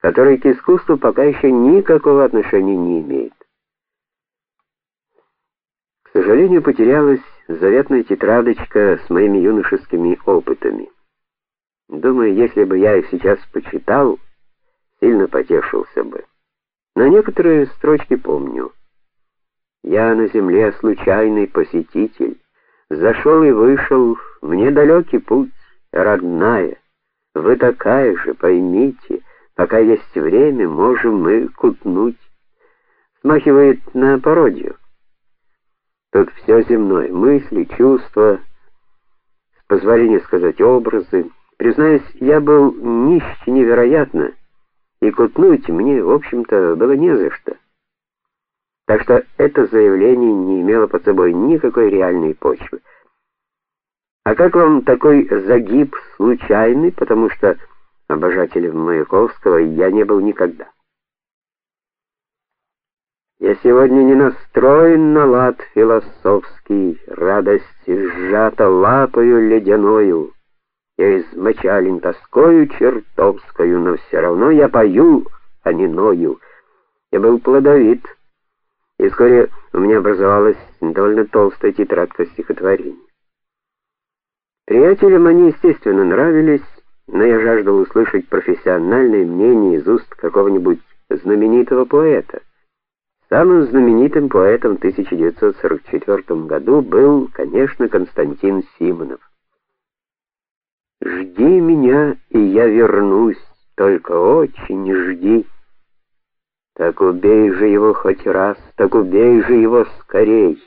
который к искусству пока еще никакого отношения не имеет. К сожалению, потерялась заветная тетрадочка с моими юношескими опытами. Думаю, если бы я их сейчас почитал, сильно потешился бы. Но некоторые строчки помню. Я на земле случайный посетитель, зашел и вышел, мне далекий путь, родная. Вы такая же, поймите, пока есть время, можем мы кутнуть. Смахивает на пародию. Тут все земное: мысли, чувства, с позволения сказать, образы. Признаюсь, я был нищ невероятно, и кутнуть мне, в общем-то, было не за что. Так что это заявление не имело под собой никакой реальной почвы. А как вам такой загиб случайный, потому что обожателем Маяковского я не был никогда? Я сегодня не настроен на лад философский, радость сжата лапою ледяною. Я измочален тоскою чертовскою, но все равно я пою, а не ною. Я был плодовит, и вскоре у меня образовалась довольно толстая тетрадка стихотворений. Приятелям они, естественно, нравились, но я жаждал услышать профессиональное мнение из уст какого-нибудь знаменитого поэта. Самым знаменитым поэтом в 1944 году был, конечно, Константин Симонов. Жди меня, и я вернусь, только очень жди. Так убей же его хоть раз, так убей же его скорей.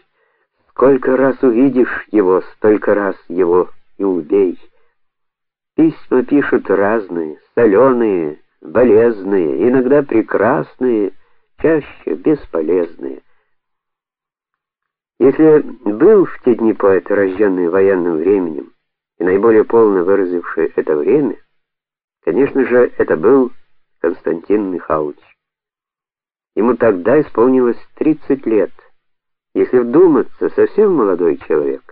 Сколько раз увидишь его, столько раз его и убей. Письма пишут разные, соленые, болезные, иногда прекрасные, чаще бесполезные. Если был в те дни поэт, рожденный военным временем, и наиболее полно выразивший это время, конечно же, это был Константин Михайлович. Ему тогда исполнилось 30 лет. Если вдуматься, совсем молодой человек.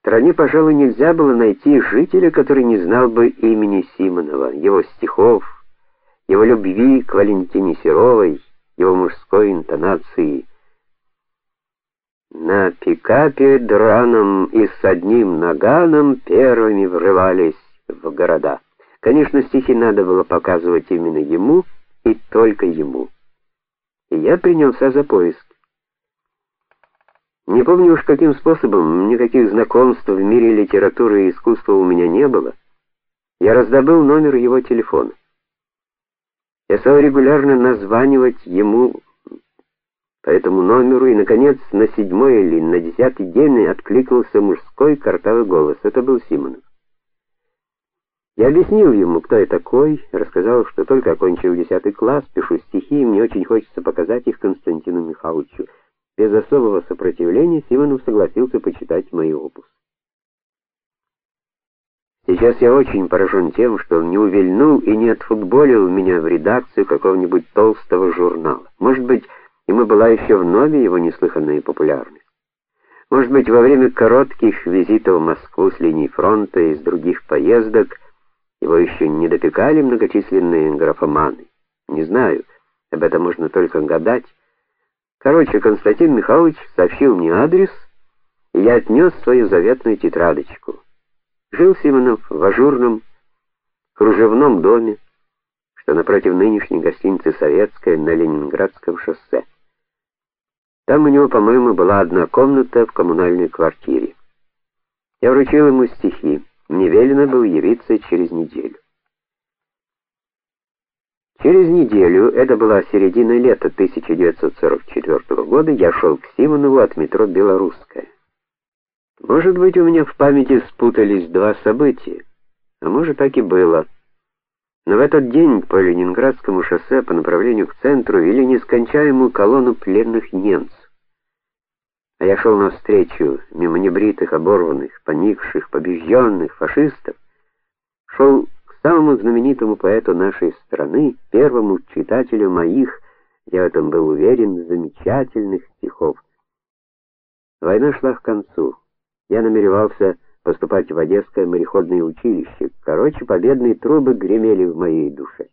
Стране, пожалуй, нельзя было найти жителя, который не знал бы имени Симонова, его стихов, его любви к Валентине Серовой, его мужской интонации. На пикапе драном и с одним наганом первыми врывались в города. Конечно, стихи надо было показывать именно ему и только ему. И я принялся за поиск. Не помню уж каким способом, никаких знакомств в мире литературы и искусства у меня не было. Я раздобыл номер его телефона. Я стал регулярно названивать ему по этому номеру, и наконец на седьмой или на десятый день откликнулся мужской картавый голос. Это был Симонов. Я объяснил ему, кто я такой, рассказал, что только окончил десятый класс, пишу стихи, и мне очень хочется показать их Константину Михайловичу. Без особого сопротивления Симонов согласился почитать мои опусы. Сейчас я очень поражен тем, что он не увильнул и не отфутболил меня в редакцию какого-нибудь толстого журнала. Может быть, ему была еще в нове его неслыханная популярность. Может быть, во время коротких визитов в Москву с линии фронта и из других поездок его еще не допекали многочисленные графоманы. Не знаю, об этом можно только гадать. Короче, Константин Михайлович сообщил мне адрес, и я отнес свою заветную тетрадочку. Жил Симонов в ажурном кружевном доме, что напротив нынешней гостиницы Советская на Ленинградском шоссе. Там у него, по-моему, была одна комната в коммунальной квартире. Я вручил ему стихи. Мне велено было явиться через неделю. Через неделю, это была середина лета 1944 года, я шел к Симонову от метро Белорусская. Может быть, у меня в памяти спутались два события, а может так и было. Но в этот день по Ленинградскому шоссе по направлению к центру вели нескончаемую колонну пленных немцев. А я шел навстречу мимо небритых, оборванных, поникших, побежденных фашистов, шел самому знаменитому поэту нашей страны, первому читателю моих, я в этом был уверен, замечательных стихов. Война шла к концу. Я намеревался поступать в Одесское мореходное училище. Короче, победные трубы гремели в моей душе.